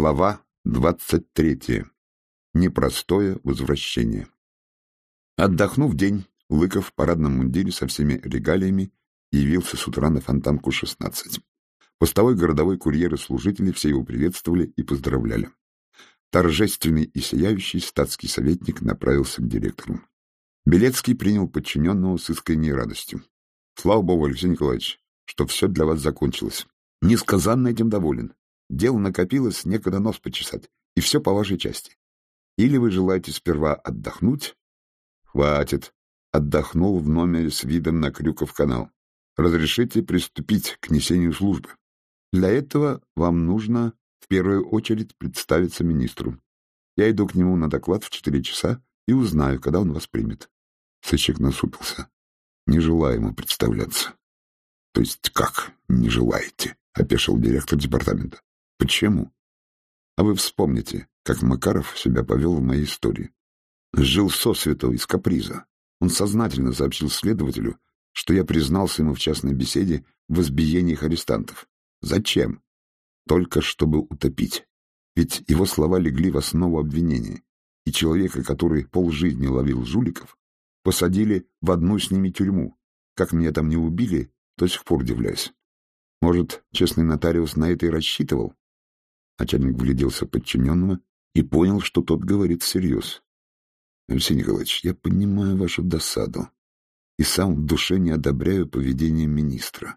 Глава двадцать третья. Непростое возвращение. Отдохнув день, Лыков в парадном мундире со всеми регалиями явился с утра на фонтанку 16. Постовой городовой курьер и служители все его приветствовали и поздравляли. Торжественный и сияющий статский советник направился к директору. Белецкий принял подчиненного с искренней радостью. Слава богу, Алексей Николаевич, что все для вас закончилось. Несказанно этим доволен. Дело накопилось, некогда нос почесать. И все по вашей части. Или вы желаете сперва отдохнуть? Хватит. Отдохнул в номере с видом на Крюков канал. Разрешите приступить к несению службы. Для этого вам нужно в первую очередь представиться министру. Я иду к нему на доклад в четыре часа и узнаю, когда он вас примет. Сыщик насупился. Не желаю ему представляться. — То есть как не желаете? — опешил директор департамента. Почему? А вы вспомните, как Макаров себя повел в моей истории. Жил сосвету из каприза. Он сознательно сообщил следователю, что я признался ему в частной беседе в избиениях арестантов. Зачем? Только чтобы утопить. Ведь его слова легли в основу обвинения, и человека, который полжизни ловил жуликов, посадили в одну с ними тюрьму. Как меня там не убили, до сих пор удивляюсь. Может, честный нотариус на это и рассчитывал? Начальник вгляделся подчиненного и понял, что тот говорит всерьез. — Алексей Николаевич, я понимаю вашу досаду и сам в душе не одобряю поведение министра.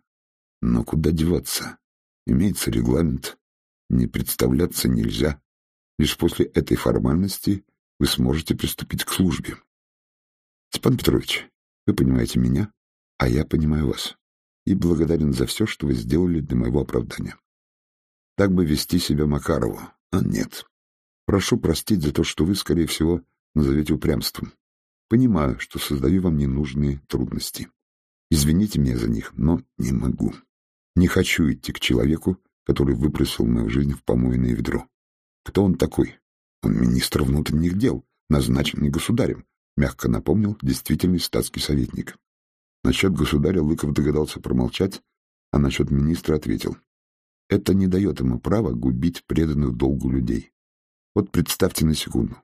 Но куда деваться? Имеется регламент. Не представляться нельзя. Лишь после этой формальности вы сможете приступить к службе. Степан Петрович, вы понимаете меня, а я понимаю вас. И благодарен за все, что вы сделали для моего оправдания. Так бы вести себя Макарову, а нет. Прошу простить за то, что вы, скорее всего, назовете упрямством. Понимаю, что создаю вам ненужные трудности. Извините меня за них, но не могу. Не хочу идти к человеку, который выбросил мою жизнь в помойное ведро. Кто он такой? Он министр внутренних дел, назначенный государем, мягко напомнил действительный статский советник. Насчет государя Лыков догадался промолчать, а насчет министра ответил. Это не дает ему права губить преданных долгу людей. Вот представьте на секунду.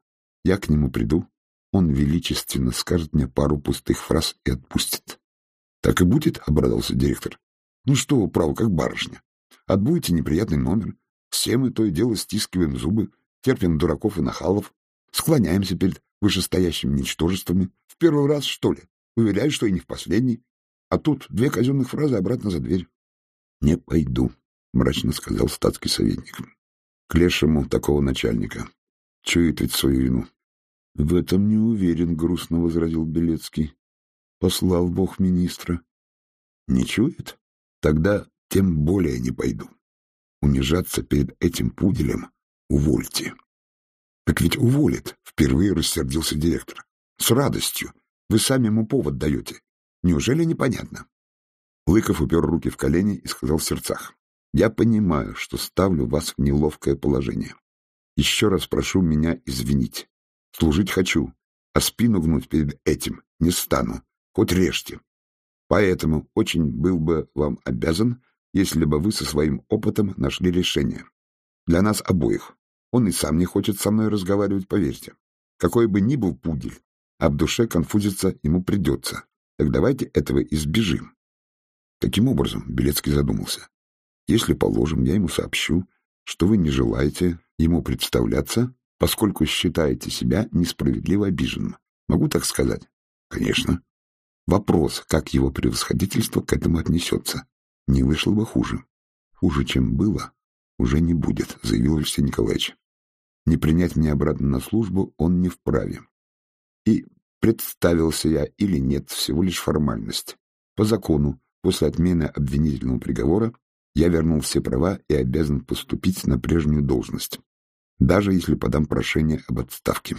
Я к нему приду, он величественно скажет мне пару пустых фраз и отпустит. — Так и будет, — обрадовался директор. — Ну что вы, право, как барышня. Отбудете неприятный номер. Все мы то и дело стискиваем зубы, терпим дураков и нахалов, склоняемся перед вышестоящими ничтожествами. В первый раз, что ли? Уверяю, что и не в последний. А тут две казенных фразы обратно за дверь. — Не пойду, — мрачно сказал статский советник. — К лешему такого начальника. Чует ведь свою вину. — В этом не уверен, — грустно возразил Белецкий. — Послал бог министра. — Не чует? Тогда тем более не пойду. Унижаться перед этим пуделем увольте. — Так ведь уволит, — впервые рассердился директор. — С радостью. Вы сами ему повод даете. Неужели непонятно? Лыков упер руки в колени и сказал в сердцах. Я понимаю, что ставлю вас в неловкое положение. Еще раз прошу меня извинить. Служить хочу, а спину гнуть перед этим не стану. Хоть режьте. Поэтому очень был бы вам обязан, если бы вы со своим опытом нашли решение. Для нас обоих. Он и сам не хочет со мной разговаривать, поверьте. Какой бы ни был пудель, а в душе конфузиться ему придется. Так давайте этого избежим. Каким образом? Белецкий задумался. Если, положим, я ему сообщу, что вы не желаете ему представляться, поскольку считаете себя несправедливо обиженным. Могу так сказать? Конечно. Вопрос, как его превосходительство к этому отнесется. Не вышло бы хуже. Хуже, чем было, уже не будет, заявил Алексей Николаевич. Не принять меня обратно на службу он не вправе. И представился я или нет, всего лишь формальность. По закону, после отмены обвинительного приговора, я вернул все права и обязан поступить на прежнюю должность, даже если подам прошение об отставке.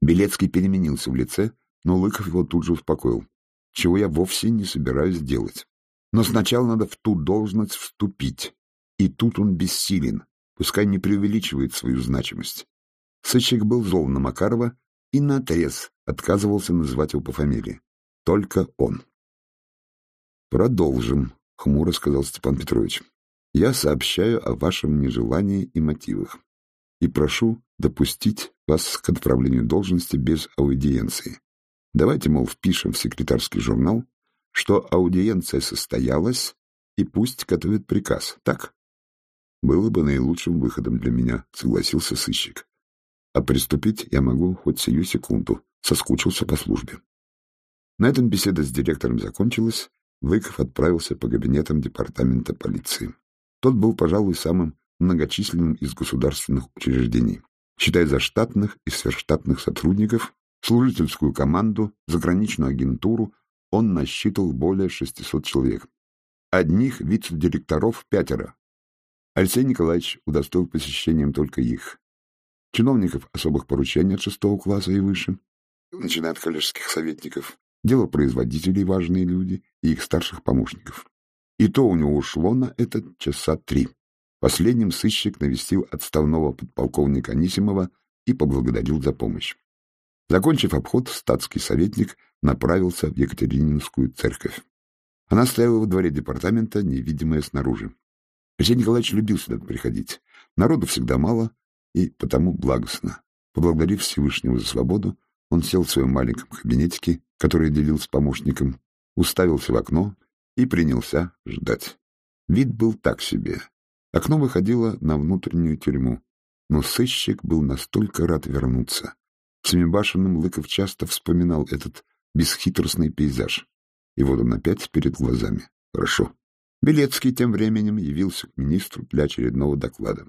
Белецкий переменился в лице, но Лыков его тут же успокоил, чего я вовсе не собираюсь делать. Но сначала надо в ту должность вступить, и тут он бессилен, пускай не преувеличивает свою значимость. Сыщик был зол на Макарова и наотрез отказывался называть его по фамилии. Только он. «Продолжим», — хмуро сказал Степан Петрович. «Я сообщаю о вашем нежелании и мотивах. и прошу допустить вас к отправлению должности без аудиенции. Давайте, мол, впишем в секретарский журнал, что аудиенция состоялась, и пусть готовит приказ, так? Было бы наилучшим выходом для меня, согласился сыщик. А приступить я могу хоть сию секунду, соскучился по службе. На этом беседа с директором закончилась, Лыков отправился по кабинетам департамента полиции. Тот был, пожалуй, самым многочисленным из государственных учреждений. Считая заштатных и сверхштатных сотрудников, служительскую команду, заграничную агентуру, он насчитывал более 600 человек. Одних вице-директоров пятеро. Алексей Николаевич удостоил посещением только их. Чиновников особых поручений от шестого класса и выше, начиная от коллежских советников, делопроизводителей важные люди и их старших помощников. И то у него ушло на это часа три. Последним сыщик навестил отставного подполковника Анисимова и поблагодарил за помощь. Закончив обход, статский советник направился в Екатерининскую церковь. Она стояла во дворе департамента, невидимая снаружи. Алексей Николаевич любил сюда приходить. Народу всегда мало и потому благостно. Поблагодарив Всевышнего за свободу, он сел в своем маленьком кабинетике, который делил с помощником, уставился в окно и принялся ждать. Вид был так себе. Окно выходило на внутреннюю тюрьму, но сыщик был настолько рад вернуться. Семибашенным Лыков часто вспоминал этот бесхитростный пейзаж. И вот он опять перед глазами. Хорошо. Белецкий тем временем явился к министру для очередного доклада.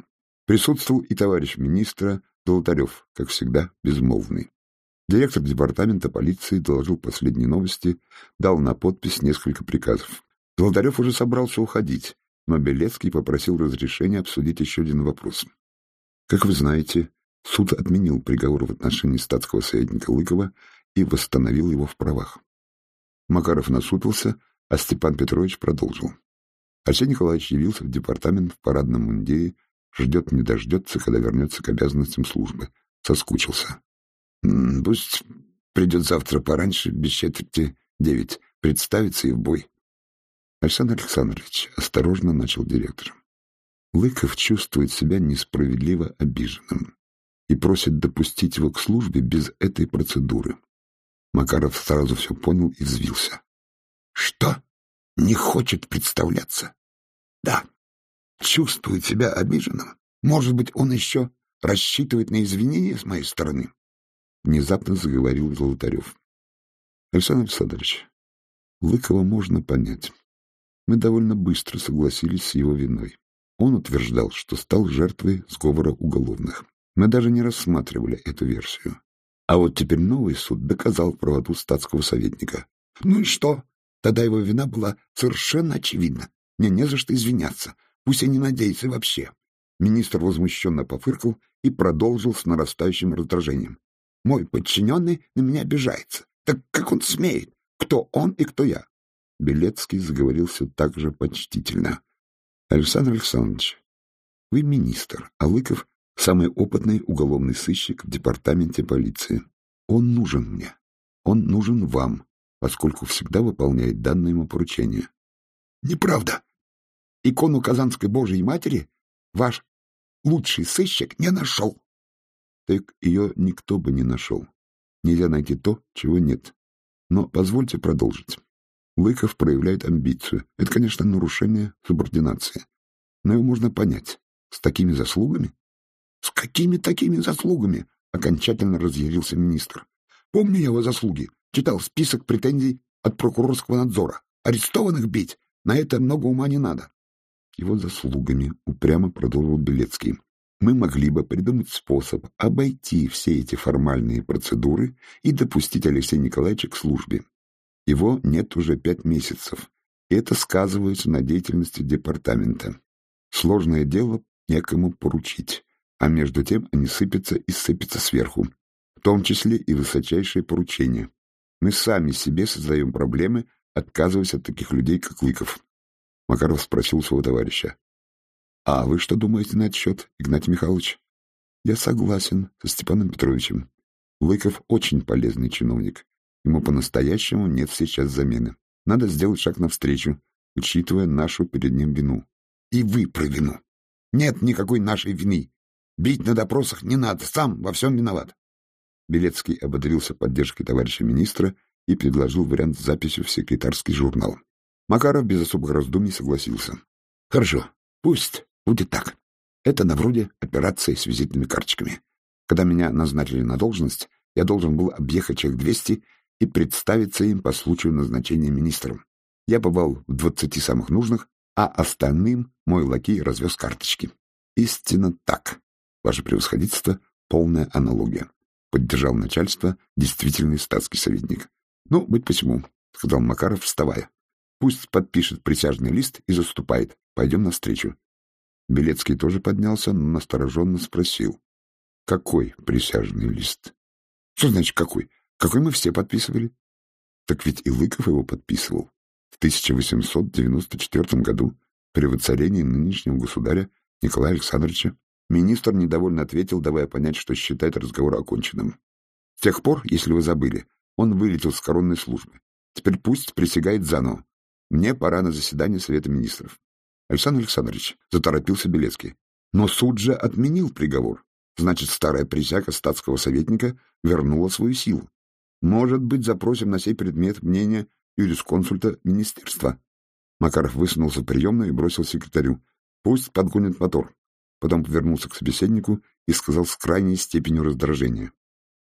Присутствовал и товарищ министра Золотарев, как всегда, безмолвный. Директор департамента полиции доложил последние новости, дал на подпись несколько приказов. Золотарев уже собрался уходить, но Белецкий попросил разрешения обсудить еще один вопрос. Как вы знаете, суд отменил приговор в отношении статского советника Лыкова и восстановил его в правах. Макаров насупился, а Степан Петрович продолжил. Арсений Николаевич явился в департамент в парадном мундире, ждет не дождется, когда вернется к обязанностям службы. Соскучился. Пусть придет завтра пораньше, без четверти девять, представится и в бой. Александр Александрович осторожно начал директор. Лыков чувствует себя несправедливо обиженным и просит допустить его к службе без этой процедуры. Макаров сразу все понял и взвился. — Что? Не хочет представляться? — Да. Чувствует себя обиженным. Может быть, он еще рассчитывает на извинения с моей стороны? Внезапно заговорил Золотарев. Александр Александрович, Лыкова можно понять. Мы довольно быстро согласились с его виной. Он утверждал, что стал жертвой сговора уголовных. Мы даже не рассматривали эту версию. А вот теперь новый суд доказал правоту статского советника. Ну и что? Тогда его вина была совершенно очевидна. Мне не за что извиняться. Пусть и не надеется вообще. Министр возмущенно пофыркал и продолжил с нарастающим раздражением. Мой подчиненный на меня обижается. Так как он смеет? Кто он и кто я? Белецкий заговорил все так же почтительно. Александр Александрович, вы министр, а Лыков — самый опытный уголовный сыщик в департаменте полиции. Он нужен мне. Он нужен вам, поскольку всегда выполняет данное ему поручение. Неправда. Икону Казанской Божией Матери ваш лучший сыщик не нашел так ее никто бы не нашел. Нельзя найти то, чего нет. Но позвольте продолжить. Лыков проявляет амбицию. Это, конечно, нарушение субординации. Но его можно понять. С такими заслугами? С какими такими заслугами? Окончательно разъярился министр. Помню я его заслуги. Читал список претензий от прокурорского надзора. Арестованных бить. На это много ума не надо. Его заслугами упрямо продолжил Белецкий мы могли бы придумать способ обойти все эти формальные процедуры и допустить Алексея Николаевича к службе. Его нет уже пять месяцев, и это сказывается на деятельности департамента. Сложное дело некому поручить, а между тем они сыпятся и сыпятся сверху, в том числе и высочайшие поручения. Мы сами себе создаем проблемы, отказываясь от таких людей, как Лыков. Макаров спросил своего товарища. А вы что думаете на этот счет, Игнатий Михайлович? Я согласен со Степаном Петровичем. Лыков очень полезный чиновник. Ему по-настоящему нет сейчас замены. Надо сделать шаг навстречу, учитывая нашу перед ним вину. И вы про вину. Нет никакой нашей вины. Бить на допросах не надо, сам во всем виноват. Белецкий ободрился поддержкой товарища министра и предложил вариант с записью в секретарский журнал. Макаров без особых раздумий согласился. — Хорошо, пусть будет так. Это на вроде операции с визитными карточками. Когда меня назначили на должность, я должен был объехать человек 200 и представиться им по случаю назначения министром. Я побывал в двадцати самых нужных, а остальным мой лакей развез карточки. Истинно так. Ваше превосходительство — полная аналогия. Поддержал начальство действительный статский советник. Ну, быть посему, — сказал Макаров, вставая. Пусть подпишет присяжный лист и заступает. Пойдем навстречу. Белецкий тоже поднялся, но настороженно спросил. — Какой присяжный лист? — Что значит какой? Какой мы все подписывали? — Так ведь и Лыков его подписывал. В 1894 году при воцарении нынешнего государя Николая Александровича министр недовольно ответил, давая понять, что считает разговор оконченным. С тех пор, если вы забыли, он вылетел с коронной службы. Теперь пусть присягает заново. Мне пора на заседание Совета Министров. Александр Александрович, заторопился Белецкий. Но суд же отменил приговор. Значит, старая присяга статского советника вернула свою силу. Может быть, запросим на сей предмет мнение юрисконсульта министерства. Макаров высунулся в приемную и бросил секретарю. Пусть подгонит мотор. Потом повернулся к собеседнику и сказал с крайней степенью раздражения.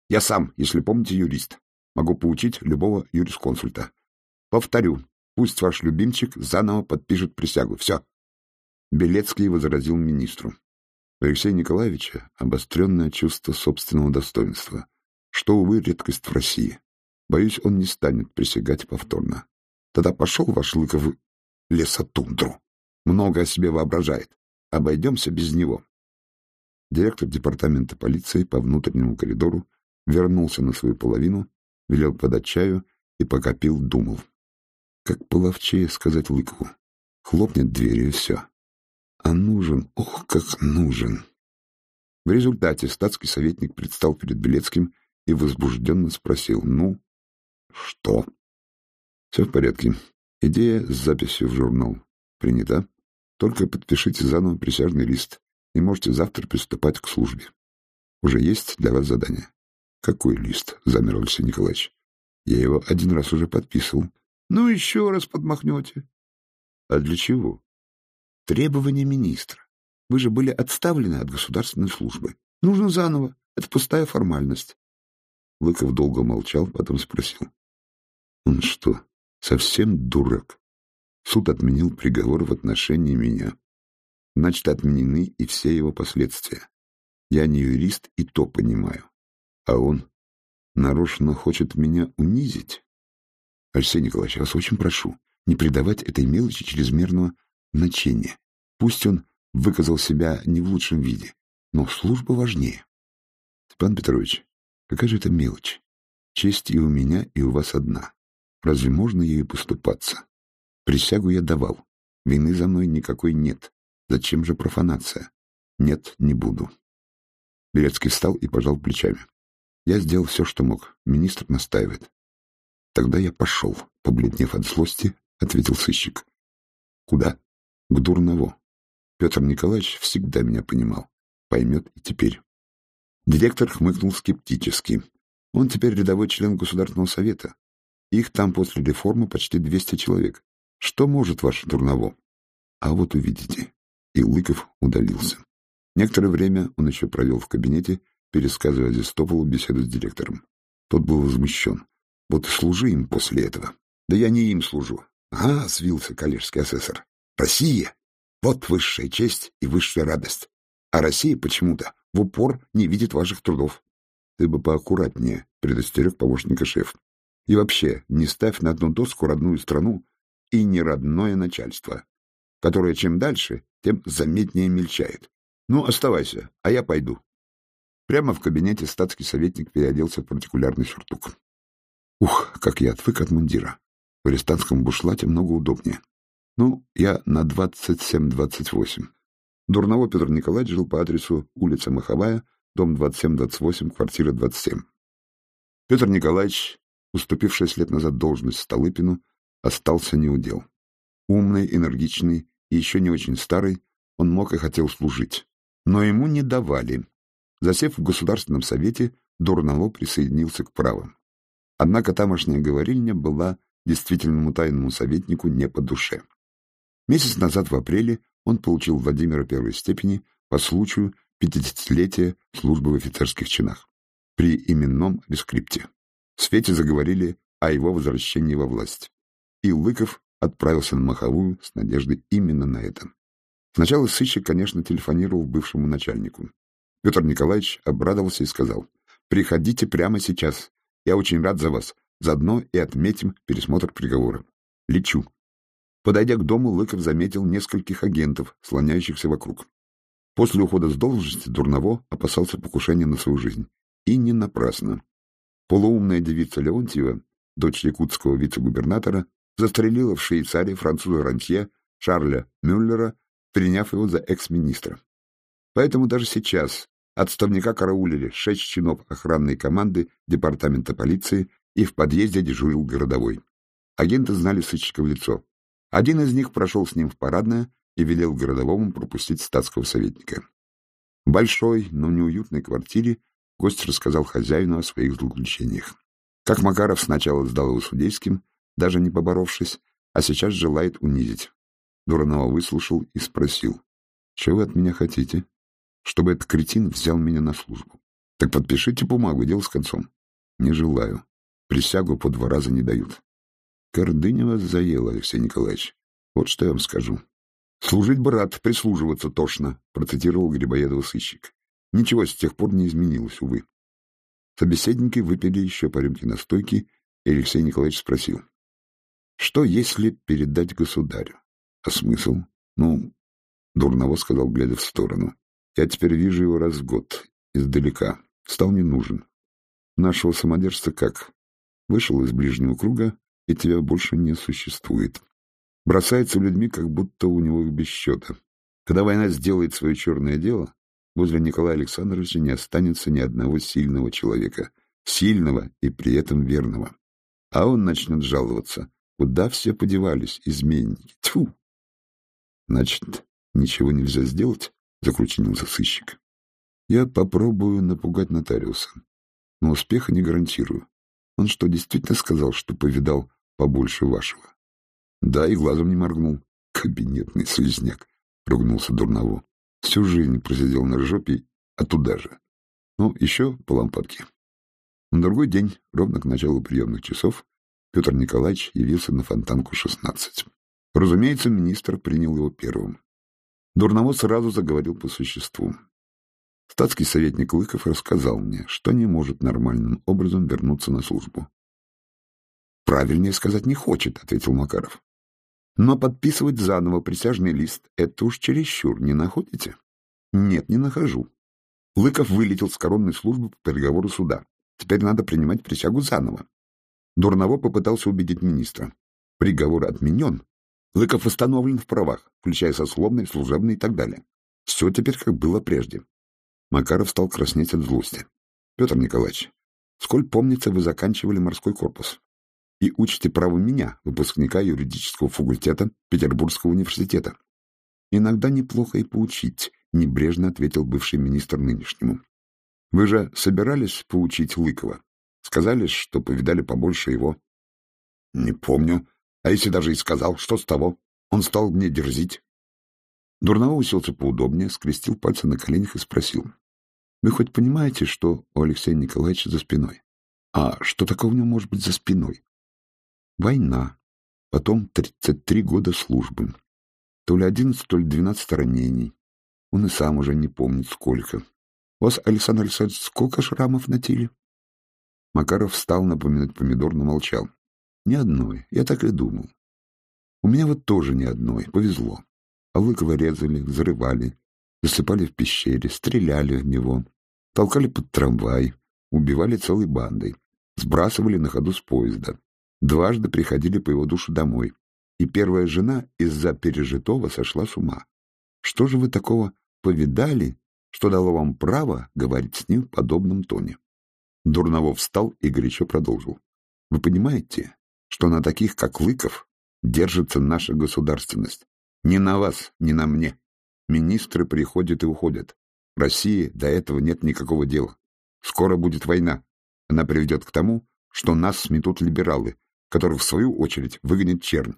Я сам, если помните, юрист. Могу поучить любого юрисконсульта. Повторю, пусть ваш любимчик заново подпишет присягу. Все. Белецкий возразил министру. У Алексея Николаевича обостренное чувство собственного достоинства, что, увы, редкость в России. Боюсь, он не станет присягать повторно. Тогда пошел ваш Лыков лесотундру. Много о себе воображает. Обойдемся без него. Директор департамента полиции по внутреннему коридору вернулся на свою половину, велел подать чаю и, пока пил, думал. Как половчее сказать Лыкову. Хлопнет дверью и все. А нужен, ох, как нужен. В результате статский советник предстал перед Белецким и возбужденно спросил, ну, что? Все в порядке. Идея с записью в журнал принята. Только подпишите заново присяжный лист и можете завтра приступать к службе. Уже есть для вас задание. Какой лист? Замер Алексей Николаевич. Я его один раз уже подписывал. Ну, еще раз подмахнете. А для чего? Требования министра. Вы же были отставлены от государственной службы. Нужно заново. Это пустая формальность. Лыков долго молчал, потом спросил. Он что, совсем дурак? Суд отменил приговор в отношении меня. Значит, отменены и все его последствия. Я не юрист и то понимаю. А он нарочно хочет меня унизить? Алексей Николаевич, вас очень прошу, не придавать этой мелочи чрезмерного значения. Пусть он выказал себя не в лучшем виде, но служба важнее. Степан Петрович, какая же это мелочь? Честь и у меня, и у вас одна. Разве можно ею поступаться? Присягу я давал. Вины за мной никакой нет. Зачем же профанация? Нет, не буду. Белецкий встал и пожал плечами. Я сделал все, что мог. Министр настаивает. Тогда я пошел, побледнев от злости, ответил сыщик. Куда? К Дурново. Петр Николаевич всегда меня понимал. Поймет и теперь. Директор хмыкнул скептически. Он теперь рядовой член Государственного совета. Их там после реформы почти 200 человек. Что может ваш Дурново? А вот увидите. И Лыков удалился. Некоторое время он еще провел в кабинете, пересказывая Зистополу беседу с директором. Тот был возмущен. Вот служи им после этого. Да я не им служу. А, свился коллежский асессор. Россия! Вот высшая честь и высшая радость. А Россия почему-то в упор не видит ваших трудов. Ты бы поаккуратнее, предостерег помощника шеф. И вообще, не ставь на одну доску родную страну и неродное начальство, которое чем дальше, тем заметнее мельчает. Ну, оставайся, а я пойду. Прямо в кабинете статский советник переоделся в партикулярный сюртук. Ух, как я отвык от мундира. В арестантском бушлате много удобнее. Ну, я на 27-28. Дурново Петр Николаевич жил по адресу улица Маховая, дом 27-28, квартира 27. Петр Николаевич, уступивший шесть лет назад должность Столыпину, остался неудел. Умный, энергичный и еще не очень старый, он мог и хотел служить. Но ему не давали. Засев в Государственном совете, Дурново присоединился к правым. Однако тамошняя говорильня была действительному тайному советнику не по душе. Месяц назад, в апреле, он получил Владимира первой степени по случаю 50-летия службы в офицерских чинах при именном рескрипте. В свете заговорили о его возвращении во власть. И Лыков отправился на Маховую с надеждой именно на это. Сначала сыщик, конечно, телефонировал бывшему начальнику. Петр Николаевич обрадовался и сказал, «Приходите прямо сейчас. Я очень рад за вас. Заодно и отметим пересмотр приговора. Лечу». Подойдя к дому, Лыков заметил нескольких агентов, слоняющихся вокруг. После ухода с должности Дурново опасался покушения на свою жизнь. И не напрасно. Полуумная девица Леонтьева, дочь якутского вице-губернатора, застрелила в Швейцарии француза Рантье Шарля Мюллера, приняв его за экс-министра. Поэтому даже сейчас отставника караулили шесть чинов охранной команды департамента полиции и в подъезде дежурил городовой. Агенты знали сыщика в лицо. Один из них прошел с ним в парадное и велел городовому пропустить статского советника. В большой, но неуютной квартире гость рассказал хозяину о своих злоключениях. Как Макаров сначала сдал его судейским, даже не поборовшись, а сейчас желает унизить. Дуранова выслушал и спросил, «Чего вы от меня хотите?» «Чтобы этот кретин взял меня на службу». «Так подпишите бумагу, дело с концом». «Не желаю. Присягу по два раза не дают». «Гордыня вас заела, Алексей Николаевич. Вот что я вам скажу. «Служить бы рад, прислуживаться тошно», — процитировал Грибоедова сыщик. Ничего с тех пор не изменилось, увы. Собеседники выпили еще по рюмке настойки, и Алексей Николаевич спросил. Что, если передать государю? А смысл? Ну, Дурново сказал, глядя в сторону. Я теперь вижу его раз в год, издалека. Стал не нужен. Нашего самодержца как? Вышел из ближнего круга, и тебя больше не существует. Бросается людьми, как будто у него их без счета. Когда война сделает свое черное дело, возле Николая Александровича не останется ни одного сильного человека. Сильного и при этом верного. А он начнет жаловаться. Куда все подевались, изменники? Тьфу! Значит, ничего нельзя сделать? Закрученился сыщик. Я попробую напугать нотариуса, но успеха не гарантирую. Он что, действительно сказал, что повидал побольше вашего? Да, и глазом не моргнул. Кабинетный слизняк, ругнулся Дурново. Всю жизнь просидел на жопе, а туда же. Ну, еще по лампадке. На другой день, ровно к началу приемных часов, Петр Николаевич явился на фонтанку 16. Разумеется, министр принял его первым. Дурново сразу заговорил по существу. Статский советник Лыков рассказал мне, что не может нормальным образом вернуться на службу. «Правильнее сказать не хочет», — ответил Макаров. «Но подписывать заново присяжный лист — это уж чересчур, не находите?» «Нет, не нахожу». Лыков вылетел с коронной службы по переговору суда. Теперь надо принимать присягу заново. Дурново попытался убедить министра. Приговор отменен. Лыков восстановлен в правах, включая сословный, служебный и так далее. Все теперь как было прежде. Макаров стал краснеть от злости. Петр Николаевич, сколь помнится, вы заканчивали морской корпус и учите право меня, выпускника юридического факультета Петербургского университета. Иногда неплохо и поучить, небрежно ответил бывший министр нынешнему. Вы же собирались поучить Лыкова? Сказали, что повидали побольше его. Не помню. А если даже и сказал, что с того? Он стал мне дерзить. Дурново уселся поудобнее, скрестил пальцы на коленях и спросил. Вы хоть понимаете, что у Алексея Николаевича за спиной? А что такого у него может быть за спиной? Война. Потом 33 года службы. То ли 11, то ли 12 ранений. Он и сам уже не помнит, сколько. У вас, Александр Александрович, сколько шрамов на теле? Макаров встал напоминать помидор, но молчал. Ни одной, я так и думал. У меня вот тоже ни одной, повезло. А Лыкова резали, взрывали, засыпали в пещере, стреляли в него, толкали под трамвай, убивали целой бандой, сбрасывали на ходу с поезда. Дважды приходили по его душу домой, и первая жена из-за пережитого сошла с ума. Что же вы такого повидали, что дало вам право говорить с ним в подобном тоне? Дурново встал и горячо продолжил. Вы понимаете, что на таких, как Лыков, держится наша государственность? Ни на вас, ни на мне. Министры приходят и уходят. России до этого нет никакого дела. Скоро будет война. Она приведет к тому, что нас сметут либералы, которых, в свою очередь, выгонит чернь.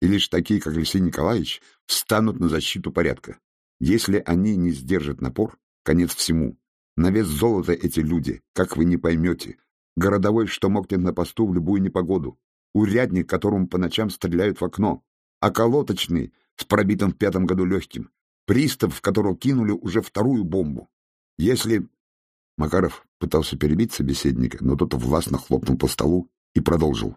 И лишь такие, как Алексей Николаевич, встанут на защиту порядка. Если они не сдержат напор, конец всему. На вес золота эти люди, как вы не поймете. Городовой, что мокнет на посту в любую непогоду. Урядник, которому по ночам стреляют в окно. А колоточный, с пробитым в пятом году легким. Пристав, в которого кинули уже вторую бомбу. Если... Макаров пытался перебить собеседника, но тот властно хлопнул по столу и продолжил.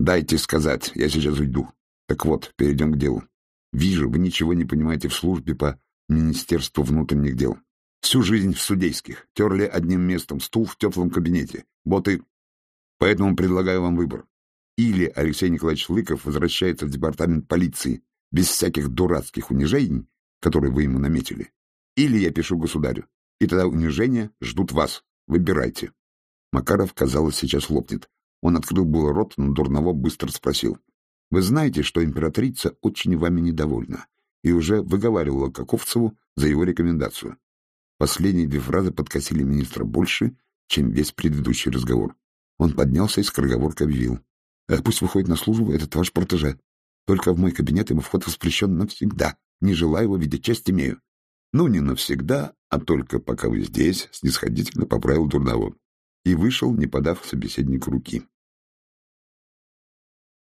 «Дайте сказать, я сейчас уйду. Так вот, перейдем к делу. Вижу, вы ничего не понимаете в службе по Министерству внутренних дел. Всю жизнь в судейских, терли одним местом, стул в теплом кабинете. Вот и... Поэтому предлагаю вам выбор. Или Алексей Николаевич Лыков возвращается в департамент полиции без всяких дурацких унижений, которые вы ему наметили. Или я пишу государю. И тогда унижения ждут вас. Выбирайте. Макаров, казалось, сейчас лопнет. Он открыл был рот, но Дурново быстро спросил. Вы знаете, что императрица очень вами недовольна и уже выговаривала Каковцеву за его рекомендацию. Последние две фразы подкосили министра больше, чем весь предыдущий разговор. Он поднялся и скороговоркой объявил. «Э, «Пусть выходит на службу этот ваш протеже. Только в мой кабинет ему вход воспрещен навсегда. Не желаю его видеть, честь имею». «Ну, не навсегда, а только пока вы здесь», — снисходительно поправил Дурново. И вышел, не подав собеседнику руки.